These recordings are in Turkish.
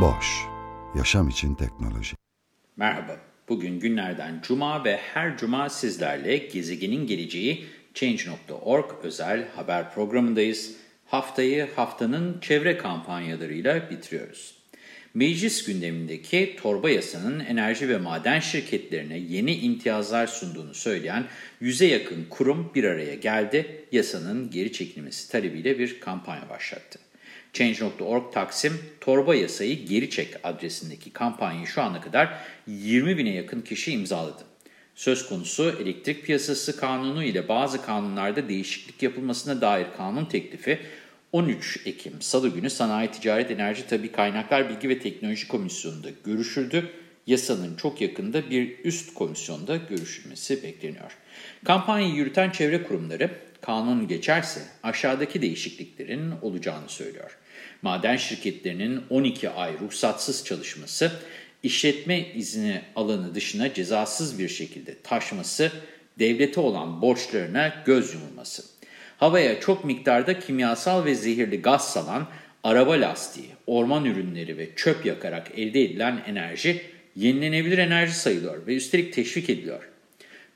Boş, yaşam için teknoloji. Merhaba, bugün günlerden cuma ve her cuma sizlerle Gezegenin Geleceği Change.org özel haber programındayız. Haftayı haftanın çevre kampanyalarıyla bitiriyoruz. Meclis gündemindeki torba yasanın enerji ve maden şirketlerine yeni imtiyazlar sunduğunu söyleyen yüze yakın kurum bir araya geldi. Yasanın geri çekilmesi talebiyle bir kampanya başlattı. Change.org Taksim torba yasayı geri çek adresindeki kampanyayı şu ana kadar 20 bine yakın kişi imzaladı. Söz konusu elektrik piyasası kanunu ile bazı kanunlarda değişiklik yapılmasına dair kanun teklifi 13 Ekim Salı günü Sanayi Ticaret Enerji Tabi Kaynaklar Bilgi ve Teknoloji Komisyonu'nda görüşüldü. Yasanın çok yakında bir üst komisyonda görüşülmesi bekleniyor. Kampanyayı yürüten çevre kurumları kanun geçerse aşağıdaki değişikliklerin olacağını söylüyor. Maden şirketlerinin 12 ay ruhsatsız çalışması, işletme izni alanı dışına cezasız bir şekilde taşması, devlete olan borçlarına göz yumulması. Havaya çok miktarda kimyasal ve zehirli gaz salan araba lastiği, orman ürünleri ve çöp yakarak elde edilen enerji yenilenebilir enerji sayılıyor ve üstelik teşvik ediliyor.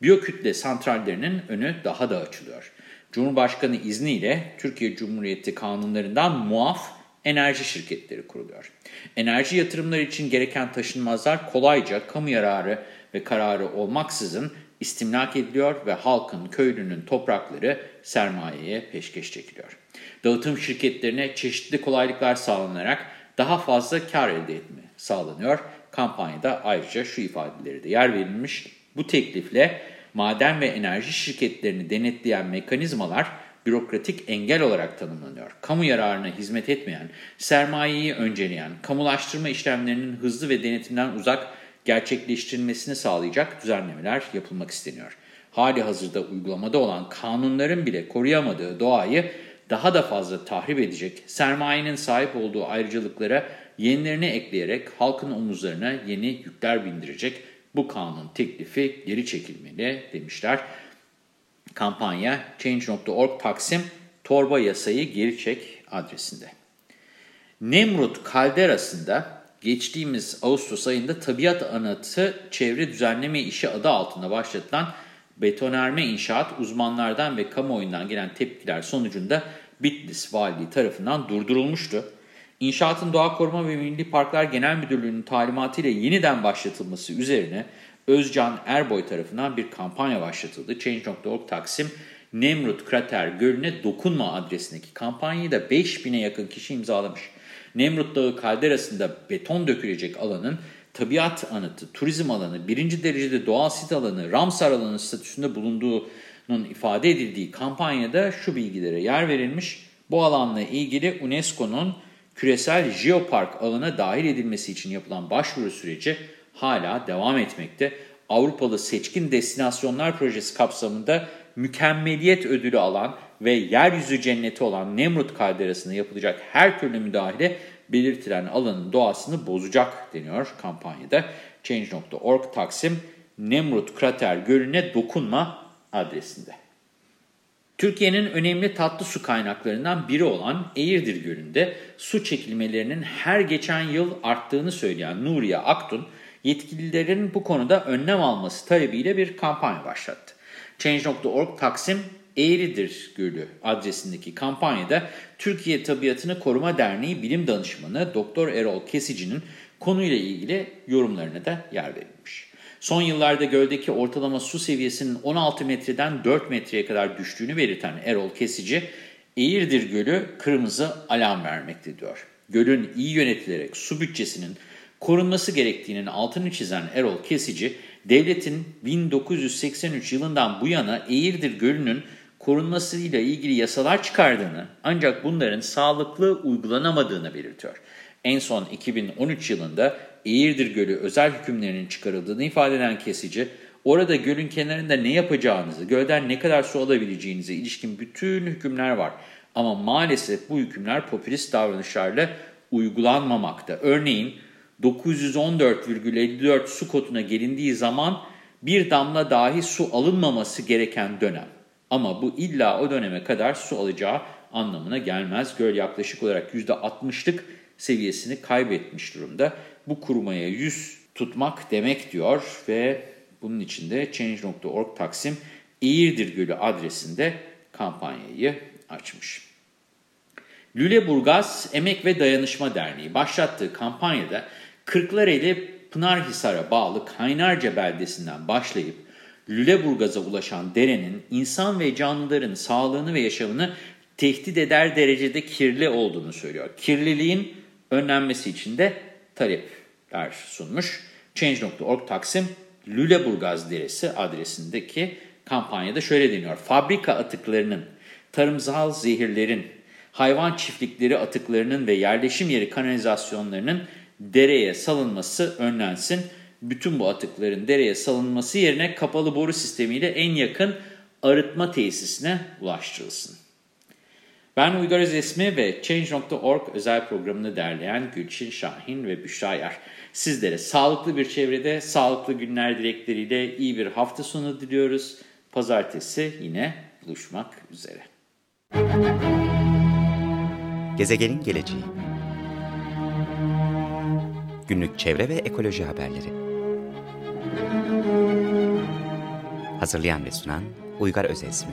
Biyokütle santrallerinin önü daha da açılıyor. Cumhurbaşkanı izniyle Türkiye Cumhuriyeti kanunlarından muaf enerji şirketleri kuruluyor. Enerji yatırımları için gereken taşınmazlar kolayca kamu yararı ve kararı olmaksızın istimlak ediliyor ve halkın, köylünün toprakları sermayeye peşkeş çekiliyor. Dağıtım şirketlerine çeşitli kolaylıklar sağlanarak daha fazla kar elde etme sağlanıyor. Kampanyada ayrıca şu ifadeleri de yer verilmiş. Bu teklifle maden ve enerji şirketlerini denetleyen mekanizmalar bürokratik engel olarak tanımlanıyor. Kamu yararına hizmet etmeyen, sermayeyi önceleyen, kamulaştırma işlemlerinin hızlı ve denetimden uzak gerçekleştirilmesini sağlayacak düzenlemeler yapılmak isteniyor. Hali hazırda uygulamada olan kanunların bile koruyamadığı doğayı daha da fazla tahrip edecek, sermayenin sahip olduğu ayrıcalıklara yenilerini ekleyerek halkın omuzlarına yeni yükler bindirecek bu kanun teklifi geri çekilmeli demişler. Kampanya Change.org Taksim Torba Yasayı Geri Çek adresinde. Nemrut Kalderası'nda geçtiğimiz Ağustos ayında tabiat anıtı çevre düzenleme işi adı altında başlatılan betonerme inşaat uzmanlardan ve kamuoyundan gelen tepkiler sonucunda Bitlis Valiliği tarafından durdurulmuştu. İnşaatın Doğa Koruma ve Milli Parklar Genel Müdürlüğü'nün talimatıyla yeniden başlatılması üzerine Özcan Erboy tarafından bir kampanya başlatıldı. Change.org Taksim Nemrut Krater Gölü'ne dokunma adresindeki kampanyayı da 5000'e yakın kişi imzalamış. Nemrut Dağı kalderasında beton dökülecek alanın tabiat anıtı, turizm alanı, birinci derecede doğal sit alanı, Ramsar alanı statüsünde bulunduğunun ifade edildiği kampanyada şu bilgilere yer verilmiş. Bu alanla ilgili UNESCO'nun küresel jeopark alana dahil edilmesi için yapılan başvuru süreci hala devam etmekte. Avrupalı Seçkin Destinasyonlar Projesi kapsamında mükemmeliyet ödülü alan ve yeryüzü cenneti olan Nemrut kalderasına yapılacak her türlü müdahale belirtilen alanın doğasını bozacak deniyor kampanyada. Change.org Taksim Nemrut Krater Gölü'ne dokunma adresinde. Türkiye'nin önemli tatlı su kaynaklarından biri olan Eğirdir Gölü'nde su çekilmelerinin her geçen yıl arttığını söyleyen Nuriye Aktun, yetkililerin bu konuda önlem alması talebiyle bir kampanya başlattı. Change.org Taksim Eğridir Gölü adresindeki kampanyada Türkiye Tabiatını Koruma Derneği Bilim Danışmanı Doktor Erol Kesici'nin konuyla ilgili yorumlarına da yer verilmiş. Son yıllarda göldeki ortalama su seviyesinin 16 metreden 4 metreye kadar düştüğünü belirten Erol Kesici, Eğirdir Gölü kırmızı alarm vermekte diyor. Gölün iyi yönetilerek su bütçesinin korunması gerektiğinin altını çizen Erol Kesici, devletin 1983 yılından bu yana Eğirdir Gölü'nün korunmasıyla ilgili yasalar çıkardığını ancak bunların sağlıklı uygulanamadığını belirtiyor. En son 2013 yılında Eğirdir Gölü özel hükümlerinin çıkarıldığını ifade eden kesici, orada gölün kenarında ne yapacağınızı, gölden ne kadar su alabileceğinize ilişkin bütün hükümler var. Ama maalesef bu hükümler popülist davranışlarla uygulanmamakta. Örneğin 914,54 su kotuna gelindiği zaman bir damla dahi su alınmaması gereken dönem. Ama bu illa o döneme kadar su alacağı anlamına gelmez. Göl yaklaşık olarak %60'lık seviyesini kaybetmiş durumda. Bu kurumaya yüz tutmak demek diyor ve bunun için de Change.org Taksim Eğirdir Gölü adresinde kampanyayı açmış. Lüleburgaz Emek ve Dayanışma Derneği başlattığı kampanyada Kırklareli Pınarhisar'a bağlı Kaynarca beldesinden başlayıp Lüleburgaz'a ulaşan derenin insan ve canlıların sağlığını ve yaşamını tehdit eder derecede kirli olduğunu söylüyor. Kirliliğin önlenmesi için de talepler sunmuş. Change.org Taksim Lüleburgaz Deresi adresindeki kampanyada şöyle deniyor. Fabrika atıklarının, tarımsal zehirlerin, hayvan çiftlikleri atıklarının ve yerleşim yeri kanalizasyonlarının dereye salınması önlensin. Bütün bu atıkların dereye salınması yerine kapalı boru sistemiyle en yakın arıtma tesisine ulaştırılsın. Ben Uygar Özesmi ve Change.org özel programını derleyen Gülçin Şahin ve Büşra Yer. Sizlere sağlıklı bir çevrede, sağlıklı günler dilekleriyle iyi bir hafta sonu diliyoruz. Pazartesi yine buluşmak üzere. Gezegenin geleceği Günlük çevre ve ekoloji haberleri Hazırlayan ve sunan Uygar Özesmi